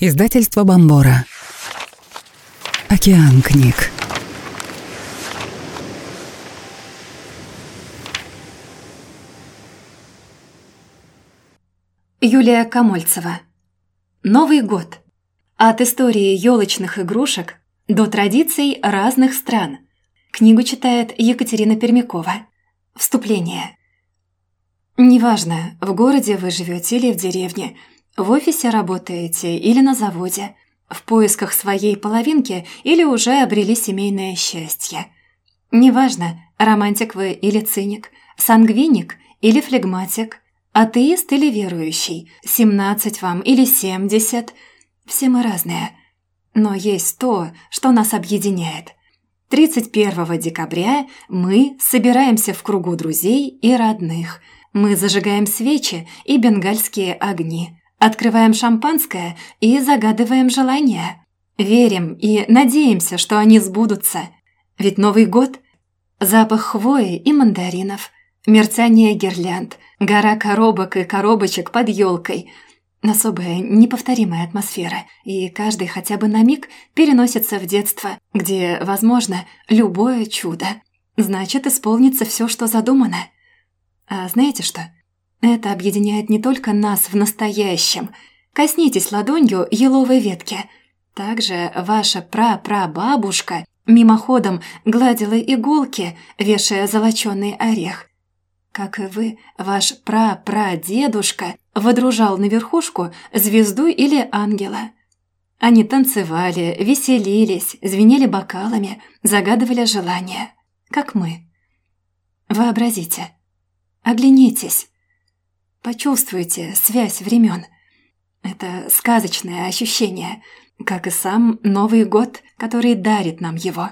Издательство Бомбора. Океан книг. Юлия Камольцева. Новый год. От истории елочных игрушек до традиций разных стран. Книгу читает Екатерина Пермякова. Вступление. Неважно, в городе вы живете или в деревне – в офисе работаете или на заводе, в поисках своей половинки или уже обрели семейное счастье. Неважно, романтик вы или циник, сангвиник или флегматик, атеист или верующий, 17 вам или 70, все мы разные. Но есть то, что нас объединяет. 31 декабря мы собираемся в кругу друзей и родных. Мы зажигаем свечи и бенгальские огни. Открываем шампанское и загадываем желания. Верим и надеемся, что они сбудутся. Ведь Новый год – запах хвои и мандаринов, мерцание гирлянд, гора коробок и коробочек под елкой – особая, неповторимая атмосфера, и каждый хотя бы на миг переносится в детство, где, возможно, любое чудо. Значит, исполнится все, что задумано. А знаете что? Это объединяет не только нас в настоящем. Коснитесь ладонью еловой ветки. Также ваша прапрабабушка мимоходом гладила иголки, вешая золоченый орех. Как и вы, ваш прапрадедушка водружал на верхушку звезду или ангела. Они танцевали, веселились, звенели бокалами, загадывали желания. Как мы. Вообразите. Оглянитесь. Почувствуйте связь времен. Это сказочное ощущение, как и сам Новый год, который дарит нам его.